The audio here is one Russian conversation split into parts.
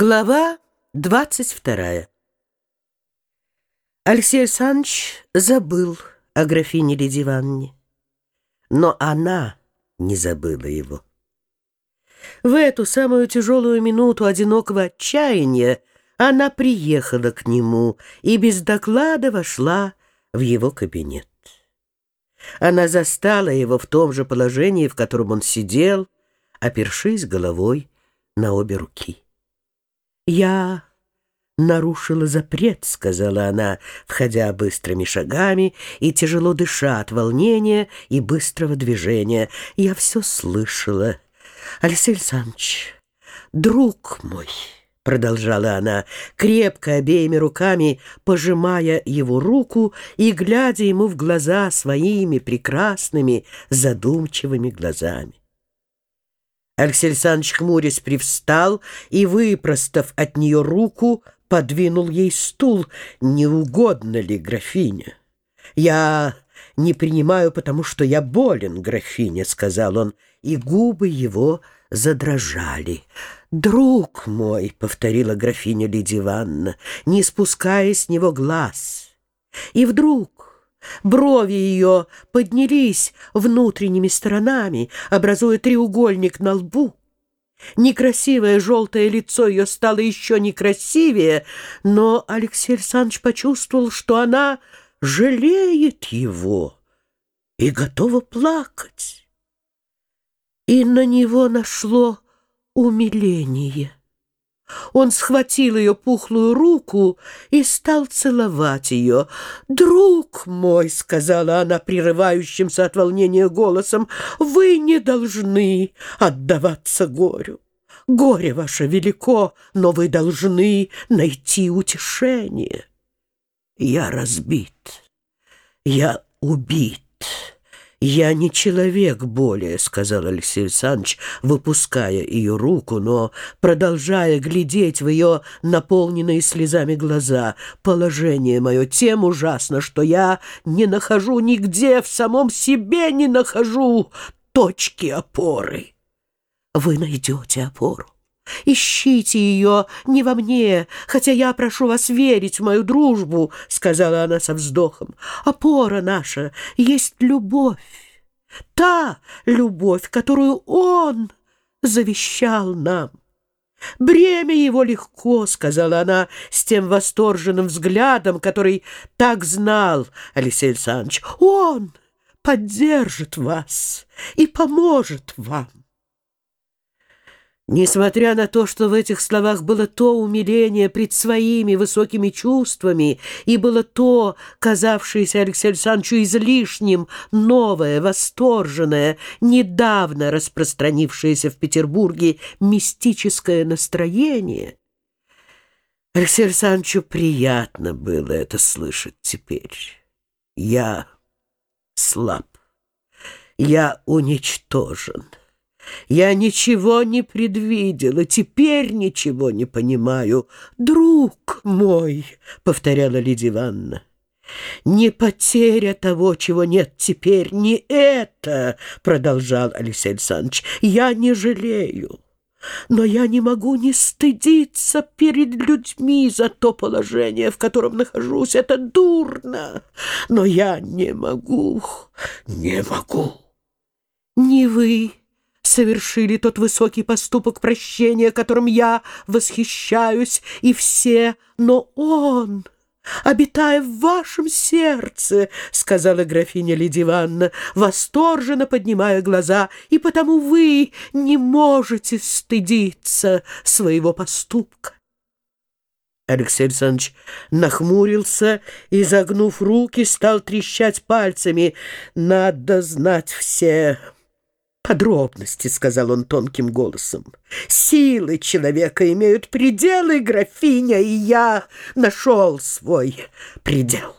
Глава двадцать вторая Алексей Александрович забыл о графине Лидии Ивановне, но она не забыла его. В эту самую тяжелую минуту одинокого отчаяния она приехала к нему и без доклада вошла в его кабинет. Она застала его в том же положении, в котором он сидел, опершись головой на обе руки. «Я нарушила запрет», — сказала она, входя быстрыми шагами и тяжело дыша от волнения и быстрого движения. «Я все слышала. Алексей Александрович, друг мой». — продолжала она, крепко обеими руками пожимая его руку и глядя ему в глаза своими прекрасными задумчивыми глазами. Алексей Александрович хмурясь привстал и, выпростав от нее руку, подвинул ей стул. «Не угодно ли, графиня?» «Я не принимаю, потому что я болен, графиня», — сказал он, и губы его задрожали. «Друг мой», — повторила графиня Лидия Ивановна, не спуская с него глаз. И вдруг Брови ее поднялись внутренними сторонами, образуя треугольник на лбу. Некрасивое желтое лицо ее стало еще некрасивее, но Алексей Александрович почувствовал, что она жалеет его и готова плакать. И на него нашло умиление. Он схватил ее пухлую руку и стал целовать ее. «Друг мой», — сказала она прерывающимся от волнения голосом, — «вы не должны отдаваться горю. Горе ваше велико, но вы должны найти утешение». «Я разбит, я убит». «Я не человек более», — сказал Алексей Александрович, выпуская ее руку, но продолжая глядеть в ее наполненные слезами глаза. «Положение мое тем ужасно, что я не нахожу нигде, в самом себе не нахожу точки опоры». «Вы найдете опору. Ищите ее не во мне, хотя я прошу вас верить в мою дружбу, — сказала она со вздохом. Опора наша есть любовь, та любовь, которую он завещал нам. «Бремя его легко», — сказала она с тем восторженным взглядом, который так знал Алексей Александрович. «Он поддержит вас и поможет вам». Несмотря на то, что в этих словах было то умиление пред своими высокими чувствами и было то, казавшееся Алексею Александровичу излишним, новое, восторженное, недавно распространившееся в Петербурге мистическое настроение, Алексею Александровичу приятно было это слышать теперь. Я слаб, я уничтожен. Я ничего не предвидела, теперь ничего не понимаю. Друг мой, — повторяла Лидия Ивановна, — не потеря того, чего нет теперь, не это, — продолжал Алексей Александрович, — я не жалею. Но я не могу не стыдиться перед людьми за то положение, в котором нахожусь. Это дурно, но я не могу, не могу. Не вы, совершили тот высокий поступок прощения, которым я восхищаюсь, и все, но он, обитая в вашем сердце, — сказала графиня Лидия Ивановна, восторженно поднимая глаза, — и потому вы не можете стыдиться своего поступка. Алексей Александрович нахмурился и, загнув руки, стал трещать пальцами. «Надо знать все подробности, — сказал он тонким голосом. Силы человека имеют пределы, графиня, и я нашел свой предел.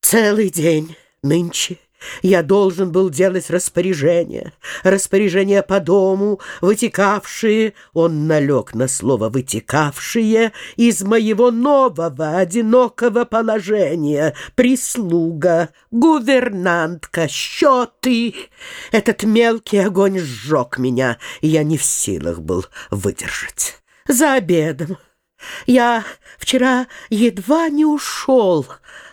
Целый день нынче я должен был делать распоряжения, распоряжения по дому, вытекавшие, он налег на слово «вытекавшие» из моего нового одинокого положения, прислуга, гувернантка, счеты. Этот мелкий огонь сжег меня, и я не в силах был выдержать. за обедом. Я вчера едва не ушел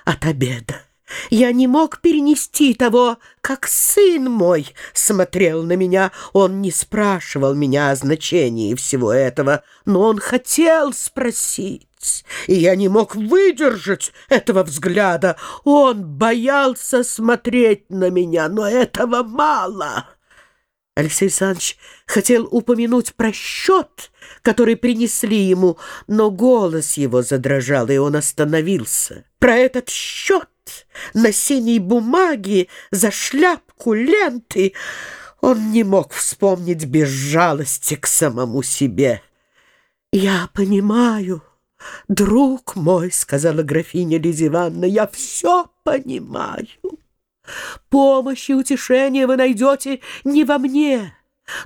от обеда. Я не мог перенести того, как сын мой смотрел на меня. Он не спрашивал меня о значении всего этого, но он хотел спросить, и я не мог выдержать этого взгляда. Он боялся смотреть на меня, но этого мало». Алексей Александрович хотел упомянуть про счет, который принесли ему, но голос его задрожал, и он остановился. Про этот счет на синей бумаге за шляпку ленты он не мог вспомнить без жалости к самому себе. «Я понимаю, друг мой», — сказала графиня Лиза Ивановна, — «я все понимаю». Помощь и утешение вы найдете не во мне,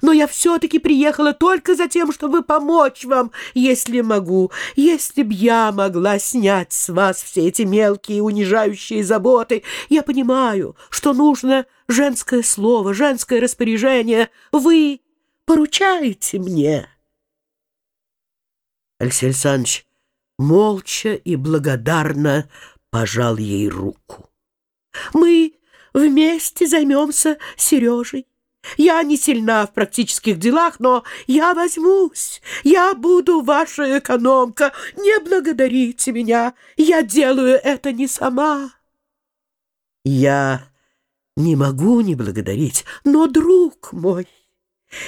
но я все-таки приехала только за тем, чтобы помочь вам, если могу. Если б я могла снять с вас все эти мелкие унижающие заботы, я понимаю, что нужно женское слово, женское распоряжение. Вы поручаете мне. Алексей Александрович молча и благодарно пожал ей руку. Мы Вместе займемся Сережей. Я не сильна в практических делах, но я возьмусь. Я буду ваша экономка. Не благодарите меня. Я делаю это не сама. Я не могу не благодарить, но, друг мой,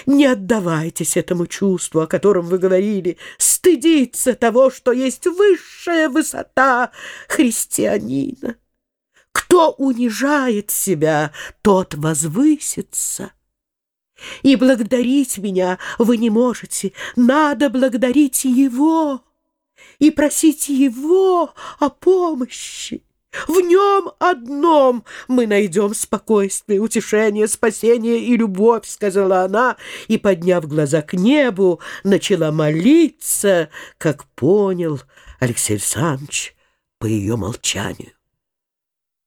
не отдавайтесь этому чувству, о котором вы говорили, стыдиться того, что есть высшая высота христианина. Кто унижает себя, тот возвысится. И благодарить меня вы не можете. Надо благодарить Его и просить Его о помощи. В нем одном мы найдем спокойствие, утешение, спасение и любовь, сказала она, и, подняв глаза к небу, начала молиться, как понял Алексей Александрович по ее молчанию.